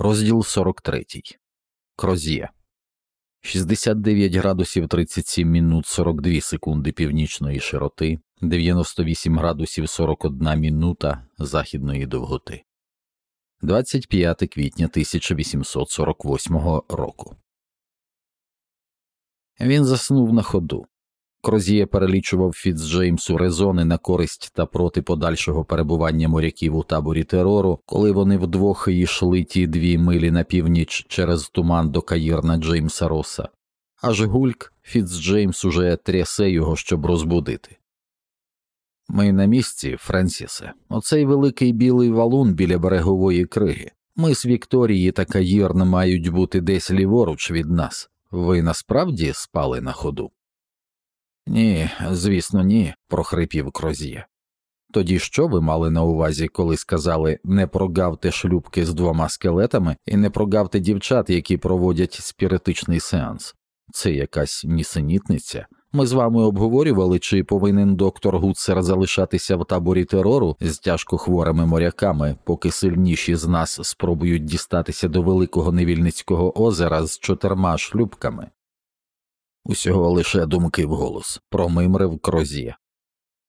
Розділ 43. Кроз'є. 69 градусів 37 минут 42 секунди північної широти, 98 градусів 41 минута західної довготи. 25 квітня 1848 року. Він заснув на ходу. Крозіє перелічував Фіцджеймсу резони на користь та проти подальшого перебування моряків у таборі терору, коли вони вдвох йшли ті дві милі на північ через туман до Каїрна Джеймса Роса. Аж гульк Фіцджеймс уже трясе його, щоб розбудити. Ми на місці, Френсісе, оцей великий білий валун біля берегової криги. Ми з Вікторії та Каїрн мають бути десь ліворуч від нас. Ви насправді спали на ходу? Ні, звісно, ні, прохрипів Кроз'є. Тоді що ви мали на увазі, коли сказали не прогавте шлюбки з двома скелетами і не прогавте дівчат, які проводять спіритичний сеанс? Це якась нісенітниця. Ми з вами обговорювали, чи повинен доктор Гуцер залишатися в таборі терору з тяжко хворими моряками, поки сильніші з нас спробують дістатися до великого невільницького озера з чотирма шлюбками. Усього лише думки вголос, промимрив Крозі.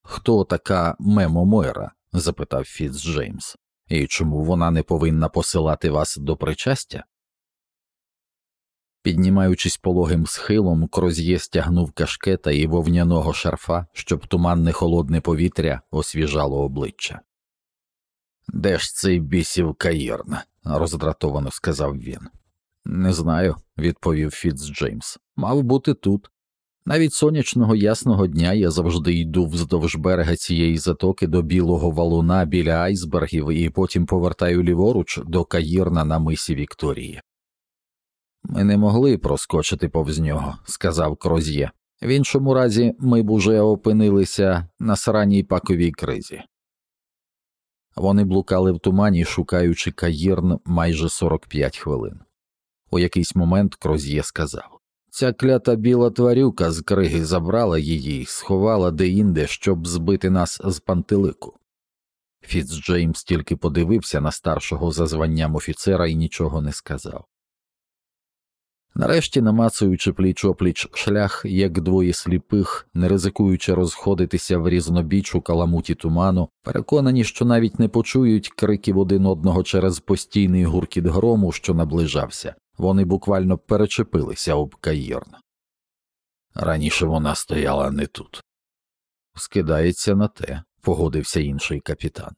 Хто така Мемо Мойра? запитав Фіц Джеймс, і чому вона не повинна посилати вас до причастя? Піднімаючись пологим схилом, Кроз'є стягнув кашкета і вовняного шарфа, щоб туманне холодне повітря освіжало обличчя. Де ж цей бісів Каїрн? роздратовано сказав він. Не знаю, відповів Фіц Джеймс. Мав бути тут. Навіть сонячного ясного дня я завжди йду вздовж берега цієї затоки до білого валуна біля айсбергів і потім повертаю ліворуч до Каїрна на мисі Вікторії. Ми не могли проскочити повз нього, сказав Кроз'є. В іншому разі ми б уже опинилися на сраній паковій кризі. Вони блукали в тумані, шукаючи Каїрн майже 45 хвилин. У якийсь момент Кроз'є сказав Ця клята біла тварюка з криги забрала її сховала деінде, щоб збити нас з пантелику. Фіцджеймс тільки подивився на старшого за званням офіцера і нічого не сказав. Нарешті, намацуючи пліч опліч шлях, як двоє сліпих, не ризикуючи розходитися в різнобіч у каламуті туману, переконані, що навіть не почують криків один одного через постійний гуркіт грому, що наближався, вони буквально перечепилися об Каїрн. Раніше вона стояла не тут. Скидається на те, погодився інший капітан.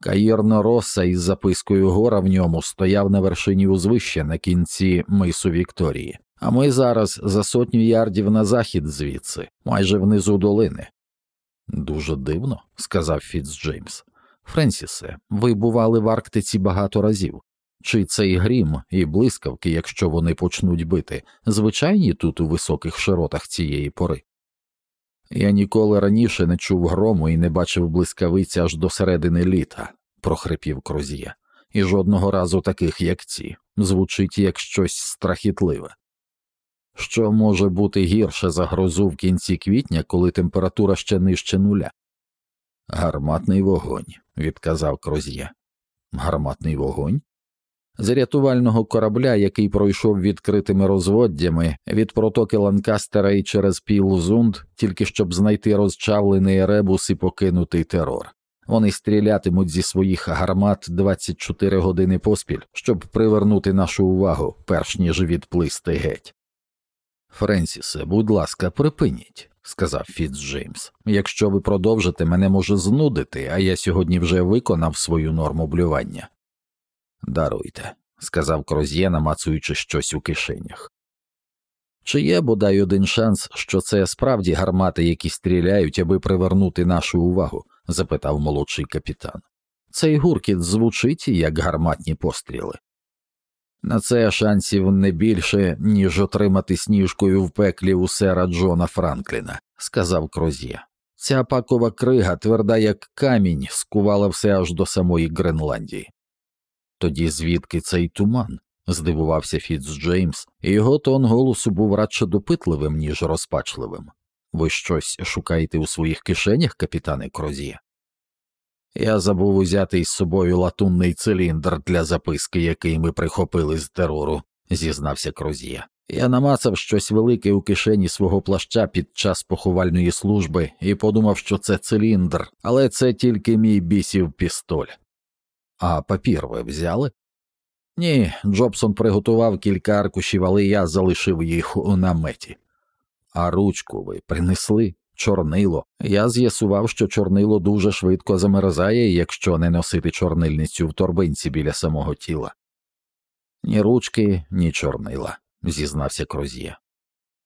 Каїрно Роса із запискою гора в ньому стояв на вершині узвища на кінці мису Вікторії, а ми зараз за сотню ярдів на захід звідси, майже внизу долини. Дуже дивно, сказав Фіцджеймс. Френсісе, ви бували в Арктиці багато разів. Чи цей грім і блискавки, якщо вони почнуть бити, звичайні тут у високих широтах цієї пори? Я ніколи раніше не чув грому і не бачив блискавиці аж до середини літа, прохрипів Крозія, і жодного разу таких, як ці, звучить як щось страхітливе. Що може бути гірше за грозу в кінці квітня, коли температура ще нижче нуля? Гарматний вогонь, відказав Кроз'є. Гарматний вогонь? З рятувального корабля, який пройшов відкритими розводдями від протоки Ланкастера і через Пілзунд, тільки щоб знайти розчавлений ребус і покинутий терор. Вони стрілятимуть зі своїх гармат 24 години поспіль, щоб привернути нашу увагу, перш ніж відплисти геть. Френсісе, будь ласка, припиніть, сказав Фіцджеймс. Якщо ви продовжите, мене може знудити, а я сьогодні вже виконав свою норму блювання. Даруйте, сказав Кроз'є, намацуючи щось у кишенях. Чи є бодай один шанс, що це справді гармати, які стріляють, аби привернути нашу увагу? запитав молодший капітан. Цей гуркіт звучить як гарматні постріли. На це шансів не більше, ніж отримати сніжкою в пеклі у сера Джона Франкліна, сказав Кроз'є. Ця пакова крига, тверда як камінь, скувала все аж до самої Гренландії. Тоді звідки цей туман? здивувався Фіцджеймс, і його тон голосу був радше допитливим, ніж розпачливим. Ви щось шукаєте у своїх кишенях, капітане Крозі? Я забув узяти із собою латунний циліндр для записки, який ми прихопили з терору, зізнався Крозія. Я намацав щось велике у кишені свого плаща під час поховальної служби і подумав, що це циліндр, але це тільки мій бісів пістоль. А папір ви взяли? Ні, Джобсон приготував кілька аркушів, але я залишив їх у наметі. А ручку ви принесли? Чорнило. Я з'ясував, що чорнило дуже швидко замерзає, якщо не носити чорнильницю в торбинці біля самого тіла. Ні ручки, ні чорнила, зізнався Кроз'є.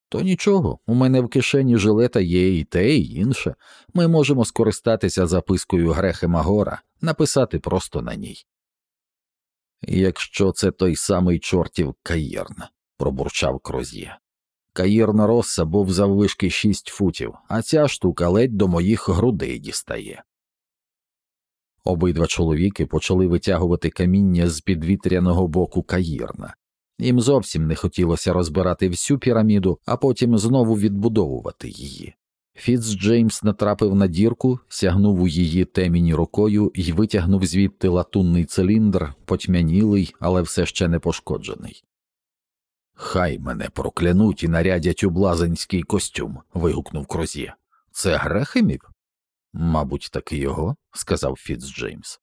То нічого, у мене в кишені жилета є і те, і інше. Ми можемо скористатися запискою Грехи Магора, написати просто на ній. Якщо це той самий чортів Каїрн, пробурчав Кроз'є. Каїрна Росса був заввишки шість футів, а ця штука ледь до моїх грудей дістає. Обидва чоловіки почали витягувати каміння з підвітряного боку Каїрна. Їм зовсім не хотілося розбирати всю піраміду, а потім знову відбудовувати її. Фіц Джеймс натрапив на дірку, сягнув у її теміні рукою і витягнув звідти латунний циліндр, потьмянілий, але все ще не пошкоджений. Хай мене проклянуть і нарядять у блазенський костюм. вигукнув Крозє. Це Грехемів? Мабуть, таки його, сказав Фіц Джеймс.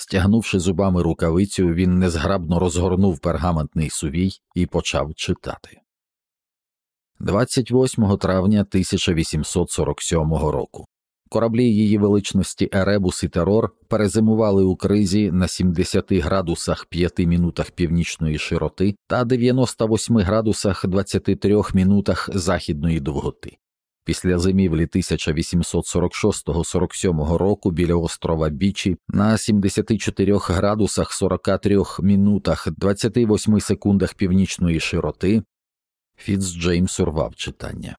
Стягнувши зубами рукавицю, він незграбно розгорнув пергаментний сувій і почав читати. 28 травня 1847 року Кораблі її величності Еребус і Терор перезимували у кризі на 70 градусах 5 мінутах північної широти та 98 градусах 23 мінутах західної довготи. Після зимівлі 1846-47 року біля острова Бічі на 74 градусах 43 мінутах 28 секундах північної широти Фіц Джеймс урвав читання.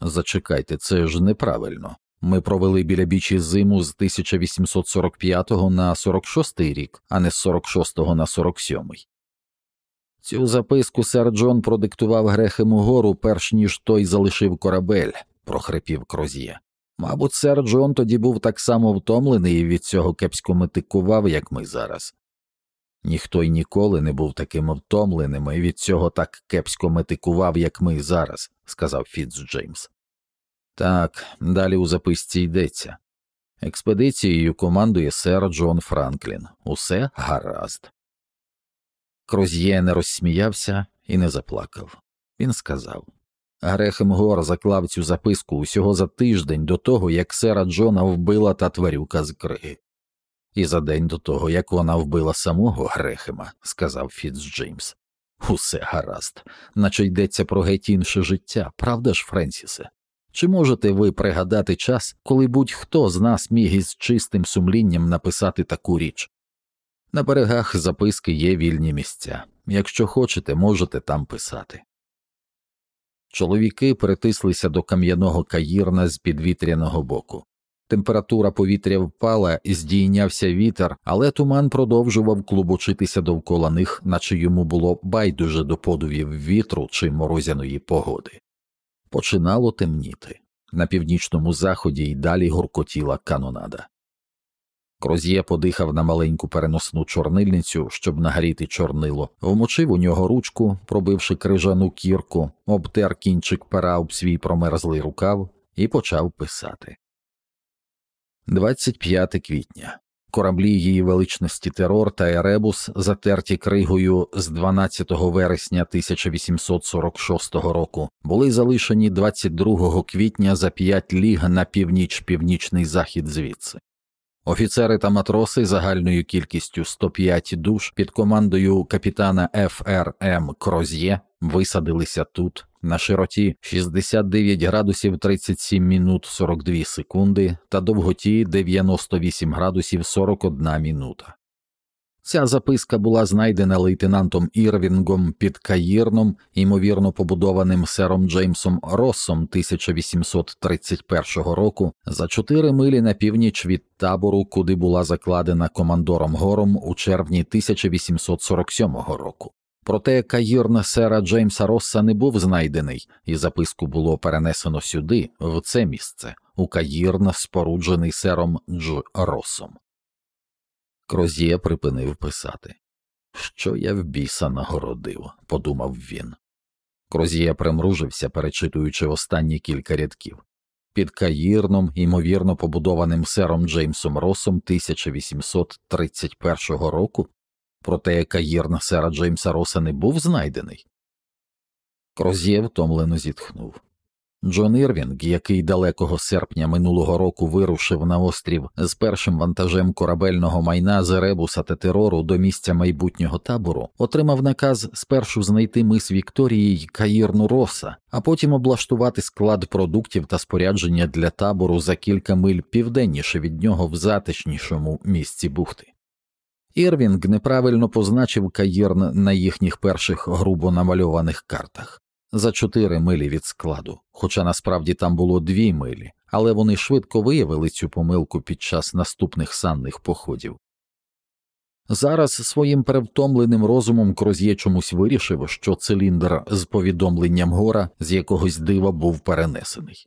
Зачекайте, це ж неправильно. Ми провели біля бічі зиму з 1845 на 46 рік, а не з 46 на 47. Цю записку сер Джон продиктував Грехему гору, перш ніж той залишив корабель, прохрипів Кроз'є. Мабуть, сер Джон тоді був так само втомлений і від цього кепсько метикував, як ми зараз. Ніхто й ніколи не був таким втомленим і від цього так кепсько метикував, як ми зараз, сказав Фіц Джеймс. Так, далі у записці йдеться. Експедицією командує сер Джон Франклін. Усе гаразд. Кроз'є не розсміявся і не заплакав. Він сказав Грехем Гор заклав цю записку усього за тиждень до того, як сера Джона вбила та тварюка з криги. І за день до того, як вона вбила самого Грехема, сказав Фіц Джеймс. Усе гаразд, наче йдеться про геть інше життя, правда ж, Френсісе? Чи можете ви пригадати час, коли будь-хто з нас міг із чистим сумлінням написати таку річ? На берегах записки є вільні місця. Якщо хочете, можете там писати. Чоловіки притислися до кам'яного каїрна з підвітряного боку. Температура повітря впала і здійнявся вітер, але туман продовжував клубочитися довкола них, наче йому було байдуже до подувів вітру чи морозяної погоди. Починало темніти. На північному заході й далі гуркотіла канонада. Кроз'є подихав на маленьку переносну чорнильницю, щоб нагріти чорнило, вмочив у нього ручку, пробивши крижану кірку, обтер кінчик пера об свій промерзлий рукав і почав писати. 25 квітня Кораблі її величності терор та Еребус, затерті кригою з 12 вересня 1846 року, були залишені 22 квітня за 5 ліг на північ північний захід звідси. Офіцери та матроси загальною кількістю 105 душ під командою капітана ФРМ Кроз'є висадилися тут на широті 69 градусів 37 мінут 42 секунди та довготі 98 градусів 41 мінута. Ця записка була знайдена лейтенантом Ірвінгом під Каїрном, ймовірно побудованим сером Джеймсом Россом 1831 року за чотири милі на північ від табору, куди була закладена командором гором у червні 1847 року. Проте каїрна сера Джеймса Росса не був знайдений, і записку було перенесено сюди, в це місце, у Каїрн, споруджений сером Дж. Росом. Кроз'є припинив писати. Що я в біса нагородив, подумав він. Кроз'є примружився, перечитуючи останні кілька рядків. Під Каїрном, ймовірно побудованим сером Джеймсом Росом 1831 року, проте Каїрн сера Джеймса Роса не був знайдений. Кроз'є втомлено зітхнув. Джон Ірвінг, який далекого серпня минулого року вирушив на острів з першим вантажем корабельного майна з Еребуса та терору до місця майбутнього табору, отримав наказ спершу знайти мис Вікторії й Каїрну Роса, а потім облаштувати склад продуктів та спорядження для табору за кілька миль південніше від нього в затишнішому місці бухти. Ірвінг неправильно позначив Каїрн на їхніх перших грубо намальованих картах за чотири милі від складу, хоча насправді там було дві милі, але вони швидко виявили цю помилку під час наступних санних походів. Зараз своїм перевтомленим розумом Кроз'є чомусь вирішив, що циліндр з повідомленням гора з якогось дива був перенесений.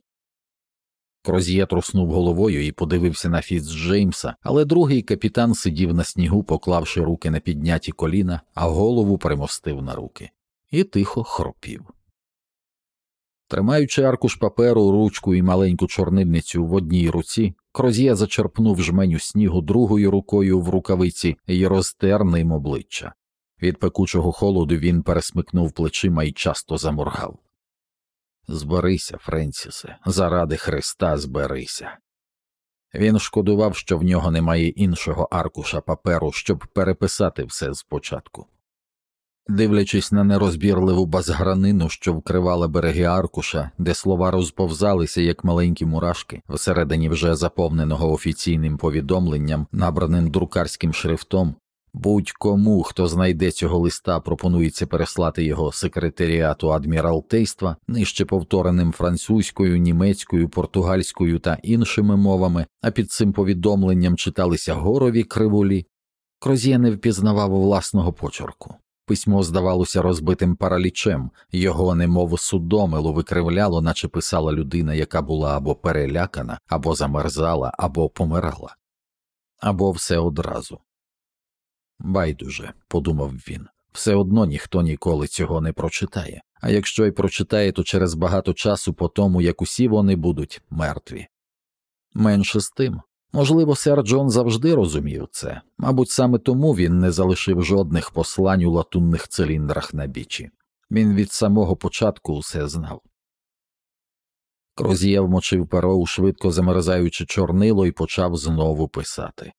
Кроз'є труснув головою і подивився на Фіц Джеймса, але другий капітан сидів на снігу, поклавши руки на підняті коліна, а голову примостив на руки, і тихо хропів. Тримаючи аркуш паперу, ручку і маленьку чорнильницю в одній руці, Кроз'є зачерпнув жменю снігу другою рукою в рукавиці і розтер ним обличчя. Від пекучого холоду він пересмикнув плечима і часто заморгав. Зберися, Френсісе, заради Христа зберися. Він шкодував, що в нього немає іншого аркуша паперу, щоб переписати все спочатку. Дивлячись на нерозбірливу базгранину, що вкривала береги аркуша, де слова розповзалися, як маленькі мурашки, всередині вже заповненого офіційним повідомленням, набраним друкарським шрифтом, будь-кому, хто знайде цього листа, пропонується переслати його секретаріату адміралтейства, нижче повтореним французькою, німецькою, португальською та іншими мовами, а під цим повідомленням читалися горові кривулі. Кроз'є не впізнавав власного почерку. Письмо здавалося розбитим паралічем, його немов судомило викривляло, наче писала людина, яка була або перелякана, або замерзала, або помирала, або все одразу. Байдуже, подумав він, все одно ніхто ніколи цього не прочитає, а якщо й прочитає, то через багато часу по тому, як усі вони будуть мертві. Менше з тим, Можливо, сер Джон завжди розумів це, мабуть, саме тому він не залишив жодних послань у латунних циліндрах на бічі. Він від самого початку усе знав. Кроз'є вмочив перо швидко замерзаючи чорнило і почав знову писати.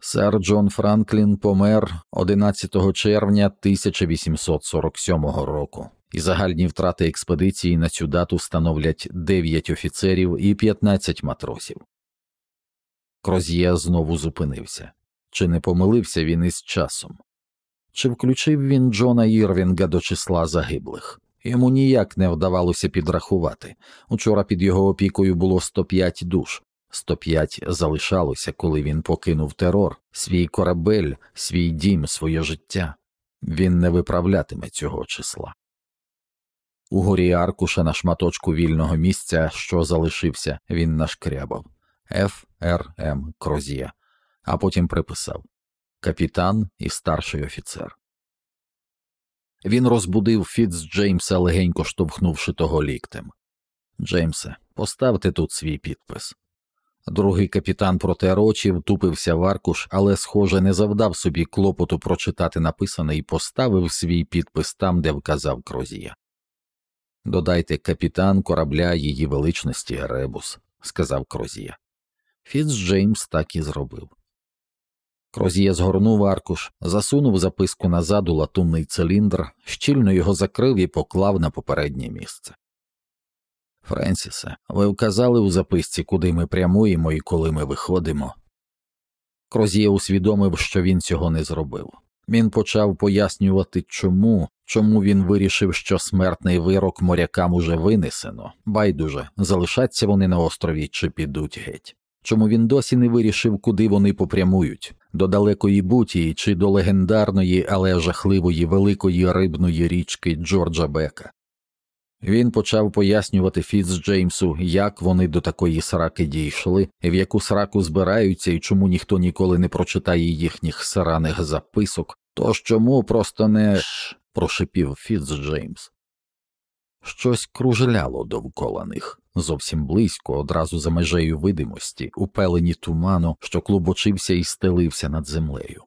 Сер Джон Франклін помер 11 червня 1847 року, і загальні втрати експедиції на цю дату становлять 9 офіцерів і 15 матросів. Кроз'є знову зупинився. Чи не помилився він із часом? Чи включив він Джона Ірвінга до числа загиблих? Йому ніяк не вдавалося підрахувати. Учора під його опікою було 105 душ, 105 залишалося, коли він покинув терор, свій корабель, свій дім, своє життя. Він не виправлятиме цього числа. У горі аркуша на шматочку вільного місця, що залишився, він нашкрябав. Ф. Р. М. Кроз'є, а потім приписав капітан і старший офіцер. Він розбудив Фіц Джеймса, легенько штовхнувши того ліктем. Джеймсе, поставте тут свій підпис. Другий капітан протер очі, втупився в аркуш, але, схоже, не завдав собі клопоту прочитати написане і поставив свій підпис там, де вказав Крозія. Додайте капітан корабля її величності Ребус, сказав Крозія. Фіц Джеймс так і зробив. Кроз'є згорнув аркуш, засунув записку назад у латунний циліндр, щільно його закрив і поклав на попереднє місце. Френсісе, ви вказали у записці, куди ми прямуємо і коли ми виходимо. Кроз'є усвідомив, що він цього не зробив. Він почав пояснювати, чому, чому він вирішив, що смертний вирок морякам уже винесено, байдуже залишаться вони на острові чи підуть геть чому він досі не вирішив, куди вони попрямують до далекої Бутії чи до легендарної, але жахливої великої рибної річки Джорджа Бека. Він почав пояснювати Фіцджеймсу, як вони до такої сраки дійшли, в яку сраку збираються і чому ніхто ніколи не прочитає їхніх сраних записок, тож чому просто не прошипів Фіцджеймс. Щось кружляло довкола них, зовсім близько, одразу за межею видимості, у пелені туману, що клубочився і стелився над землею.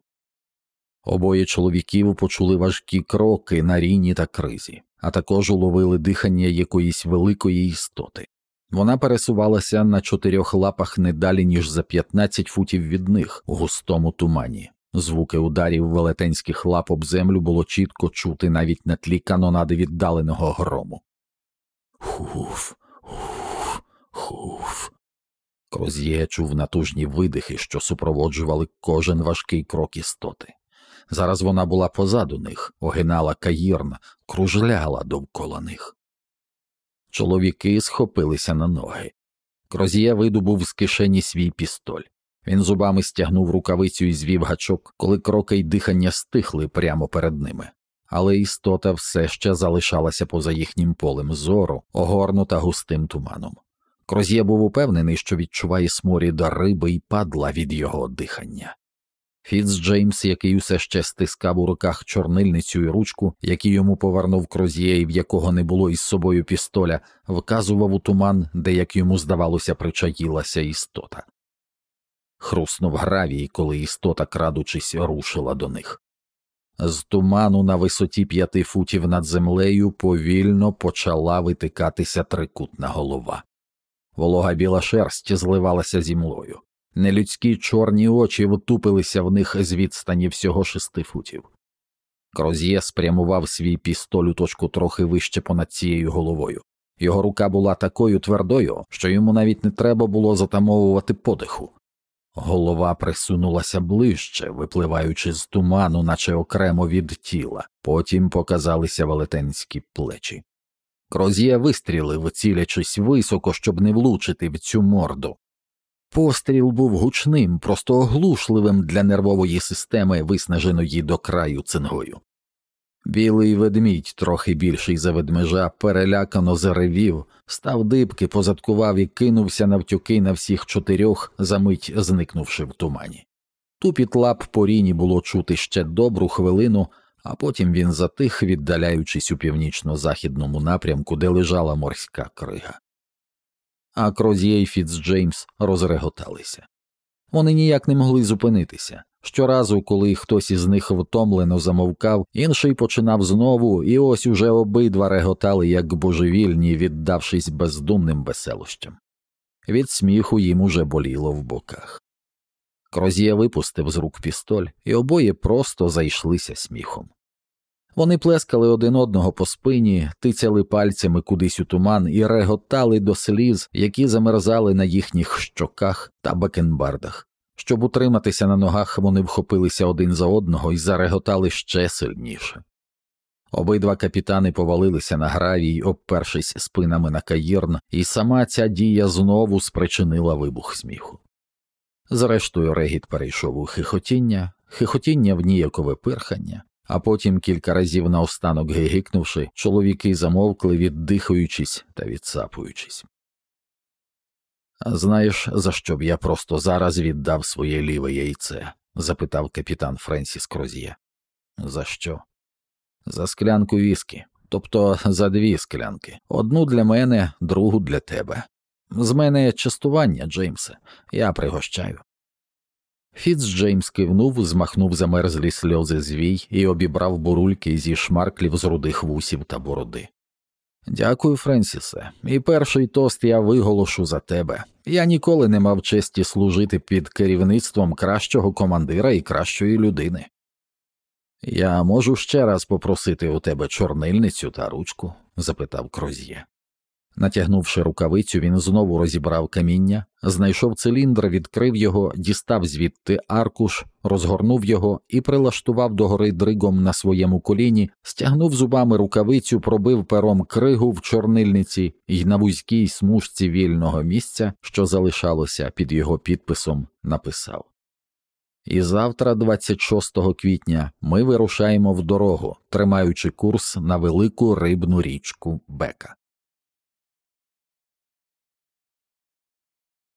Обоє чоловіків почули важкі кроки на ріні та кризі, а також уловили дихання якоїсь великої істоти. Вона пересувалася на чотирьох лапах не далі, ніж за 15 футів від них у густому тумані. Звуки ударів велетенських лап об землю було чітко чути навіть на тлі канонади віддаленого грому. Хуф, хуф. Кроз'є чув натужні видихи, що супроводжували кожен важкий крок істоти. Зараз вона була позаду них, огинала каїрн, кружляла довкола них. Чоловіки схопилися на ноги. Кроз'є видобув з кишені свій пістоль. Він зубами стягнув рукавицю і звів гачок, коли кроки й дихання стихли прямо перед ними. Але істота все ще залишалася поза їхнім полем зору, огорнута густим туманом. Кроз'є був упевнений, що відчуває сморід риби і падла від його дихання. Фіцджеймс, який усе ще стискав у руках чорнильницю і ручку, які йому повернув Кроз'є і в якого не було із собою пістоля, вказував у туман, де, як йому здавалося, причаїлася істота. Хруснув гравій, коли істота, крадучись, рушила до них. З туману на висоті п'яти футів над землею повільно почала витикатися трикутна голова. Волога біла шерсть зливалася зі. Нелюдські чорні очі втупилися в них з відстані всього шести футів. Кроз'є спрямував свій пістоль точку трохи вище понад цією головою. Його рука була такою твердою, що йому навіть не треба було затамовувати подиху. Голова присунулася ближче, випливаючи з туману, наче окремо від тіла, потім показалися велетенські плечі. Кроз'є вистрілив, цілячись високо, щоб не влучити в цю морду. Постріл був гучним, просто оглушливим для нервової системи, виснаженої до краю цингою. Білий ведмідь, трохи більший за ведмежа, перелякано заревів, став дибки, позадкував і кинувся навтюки на всіх чотирьох, замить зникнувши в тумані. Тупіт лап по ріні було чути ще добру хвилину, а потім він затих, віддаляючись у північно-західному напрямку, де лежала морська крига. А Кроз'є і Фіцджеймс розреготалися. Вони ніяк не могли зупинитися. Щоразу, коли хтось із них втомлено замовкав, інший починав знову, і ось уже обидва реготали, як божевільні, віддавшись бездумним веселощам. Від сміху їм уже боліло в боках. Кроз'є випустив з рук пістоль, і обоє просто зайшлися сміхом. Вони плескали один одного по спині, тицяли пальцями кудись у туман і реготали до сліз, які замерзали на їхніх щоках та бакенбардах. Щоб утриматися на ногах, вони вхопилися один за одного і зареготали ще сильніше. Обидва капітани повалилися на гравій, обпершись спинами на каїрн, і сама ця дія знову спричинила вибух сміху. Зрештою, регіт перейшов у хихотіння, хихотіння в ніякове пирхання, а потім, кілька разів наостанок гигикнувши, чоловіки замовкли, віддихаючись та відсапуючись. Знаєш, за що б я просто зараз віддав своє ліве яйце? запитав капітан Френсіс Кроз'є. За що? За склянку віскі, тобто за дві склянки, одну для мене, другу для тебе. З мене частування, Джеймсе, я пригощаю. Фіц Джеймс кивнув, змахнув замерзлі сльози звій і обібрав бурульки зі шмарклів з рудих вусів та бороди. Дякую, Френсісе, і перший тост я виголошу за тебе. Я ніколи не мав честі служити під керівництвом кращого командира і кращої людини. Я можу ще раз попросити у тебе чорнильницю та ручку? запитав Кроз'є. Натягнувши рукавицю, він знову розібрав каміння, знайшов циліндр, відкрив його, дістав звідти аркуш, розгорнув його і прилаштував догори дригом на своєму коліні, стягнув зубами рукавицю, пробив пером кригу в чорнильниці і на вузькій смужці вільного місця, що залишалося під його підписом, написав. І завтра, 26 квітня, ми вирушаємо в дорогу, тримаючи курс на велику рибну річку Бека.